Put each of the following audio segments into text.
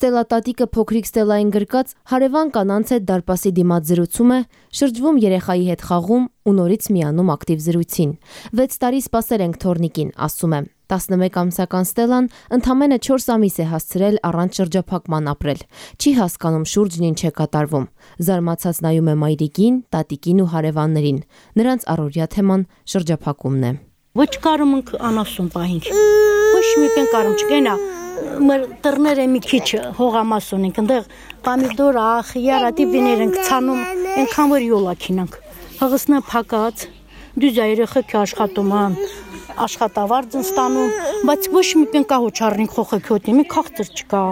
Ստելա տատիկը փոքրիկ Ստելային գրկած հարևան կանանց հետ դարպասի դիմաց զրուցում է, շրջվում երեխայի հետ խաղում ու նորից միանում ակտիվ զրույցին։ 6 տարի սպասել ենք թորնիկին, ասում է։ 11 ամսական Ստելան ընդամենը 4 ամիս է հասցրել առանց շրջափակման ապրել։ Չի հասկանում շուրջն ինչ է կատարվում։ Զարմացած նայում է մայրիկին, տատիկին ու հարևաններին։ Նրանց առօրյա թեման շրջափակումն է։ Ոչ կարում անասուն պահին։ Ոչ մի կեն կարում չկենա մեր տրները մի քիչ հողամաս ունենք, այնտեղ պամիդոր, ախ, յարատի բիներ ենք ցանում, այնքան որ յոլա քինանք։ Հղսնա փակած, դյուզա երեխեք աշխատում ան, աշխատավարձ են ստանում, բայց ոչ մի բան կահո չառնենք խոխեքյոտի, մի քաղցր չկա։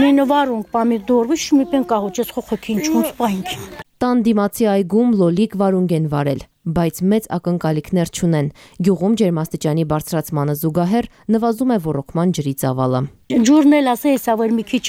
Մի նվարունք, պամիդոր, ոչ մի բան կահո չես խոխեքի ինչ ոնց պահինք։ Տան դիմացի այգում լոլիկ վարունգ են վարել բայց մեծ ակնկալիքներ չունեն։ Գյուղում ջերմաստիճանի բարձրացմանը զուգահեռ նվազում է ռոռոկման ջրի ծավալը։ Ջուրն էլ ասե հեսա որ մի քիչ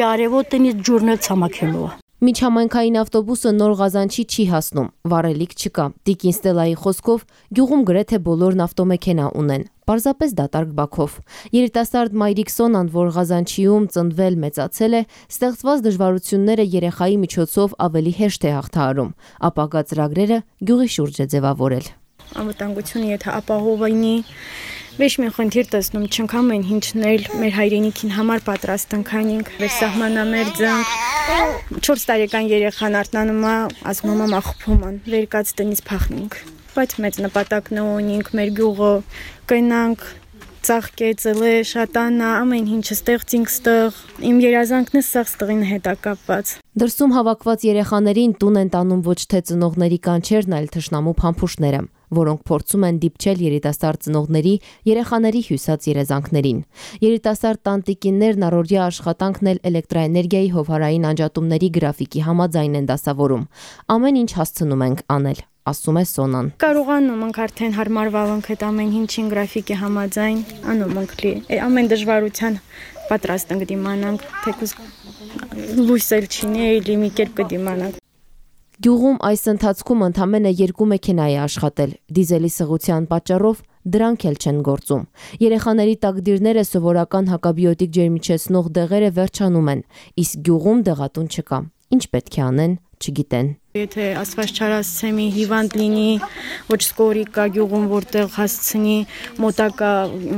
ժարևոտ տնից ջուրն էլ ցամաքելու Միջհամայնքային ավտոբուսը նոր Ղազանչի չի հասնում, վառելիք չկա։ Տիկին Ստելայի խոսքով գյուղում գրեթե բոլորն ավտոմեքենա ունեն, պարզապես դատարկ բակով։ Երիտասարդ Մայրիկ Սոնան, որ Ղազանչիում ծնվել մեծացել է, ստեղծված դժվարությունները երեխայի միջոցով ավելի հեշտ է հաղթահարում։ Ապագա ծրագրերը գյուղի շուրջ է ձևավորել։ Անվտանգությունը եթե ապահովինի Ոչ մի խնդիր տեսնում չնքամ են հինչնել մեր հայրենիքին համար պատրաստ ընքանինք, վեր սահմանամերձանք։ 4 տարեկան երեխան արթնանում է, ասում մամա խփում են, վերկած տնից փախնենք։ Բայց մեծ նպատակն ունենք մեր գյուղը կենանք ծաղկեցել է, շատանա, ամեն ինչը ստեղծինք ստեղ։ Իմ երազանքն է սա ստղին հետ է կապված։ Դրսում հավաքված երեխաներին տուն են տանում ոչ թե ծնողների կանչերն, այլ թշնամու փամփուշտները որոնք փորձում են դիպչել երիտասարդ ծնողների երեխաների հյուսած երազանքներին։ Երիտասարդ տանտիկիններն առօրյա աշխատանքն էլ էլեկտրաէներգիայի հովհարային անջատումների գրաֆիկի համաձայն են դասավորում։ Ամեն ինչ հասցնում ենք անել ասում է Սոնան։ Կարողանում ենք արդեն հարմարվալ ենք այդ ամեն ինչին գրաֆիկի համաձայն, անում ենք լի։ Ամեն դժվարության պատրաստ ենք դիմանանք, թեկուզ լույսել չինի, էլի մի կերպ կդիմանանք։ Գյուղում այս ընթացքում ընդամենը երկու մեքենա է աշխատել։ Դիզելի սղության պատճառով դրանք էլ չեն գործում։ Երեխաների տակդիրները սովորական հակաբիոտիկ ջերմիչեցնող դեղերը վերջանում են, իսկ գյուղում դեղատուն չկա։ Ինչ պետք է անեն, չգիտեն։ Եթե ասված չարասցեմի հիվանդ լինի, ոչ սկորի կա գյուղում, որտեղ հասցնի մոտակա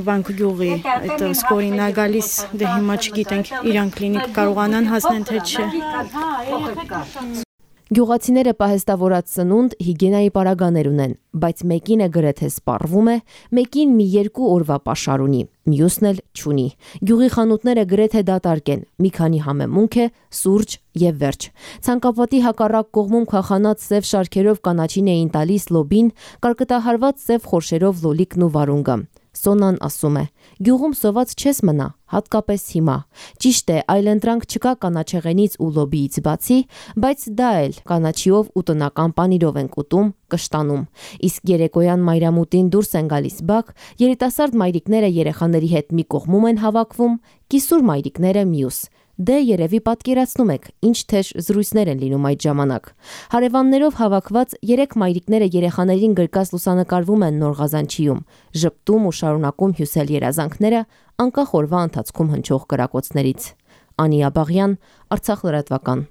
վանք գյուղի, այդ սկորին ա գալիս, դե հիմա չգիտենք իրանք լինի կարողանան հասնեն թե չէ։ Գյուղացիները պահեստավորած սնունդ հիգիենայի պարագաներ ունեն, բայց մեկինը գրեթե սպառվում է, մեկին մի երկու օրվա պաշար ունի, մյուսն էլ չունի։ Գյուղի խանութները գրեթե դատարկ են, մի քանի համեմունք է, սուրճ եւ վերջ։ Ցանկապատի հակառակ կողմում քախանած սև շարքերով կանաչին էին տալիս լոբին, կարկտահարված սև խորշերով լոլիկն ու վարունգը։ Սոնան ասում է. Գյուղում սոված չես մնա, հատկապես հիմա։ Ճիշտ է, այլընտրանք չկա կանաչեղենից ու լոբիից բացի, բայց դա էլ կանաչիով ու տնական պանիրով են կուտում, կշտանում։ Իսկ երեկոյան մայրամուտին դուրս են գալիս բակ, երիտասարդ մայրիկները երեխաների հետ մի կողմում են հավաքվում, կիսուր մայրիկները մյուս Դե երևի պատկերացնում եք, ինչ թեժ զրույցներ են լինում այդ ժամանակ։ Հարևաններով հավաքված երեք մայրիկները երեխաներին գրկած լուսանկարվում են Նոր Ղազանչիում, ժպտում ու շարունակում հյուսել երազանքները անկախ օրվա ընթացքում հնչող կրակոցներից։ Անի Աբաղյան, Արցախ լրատվական։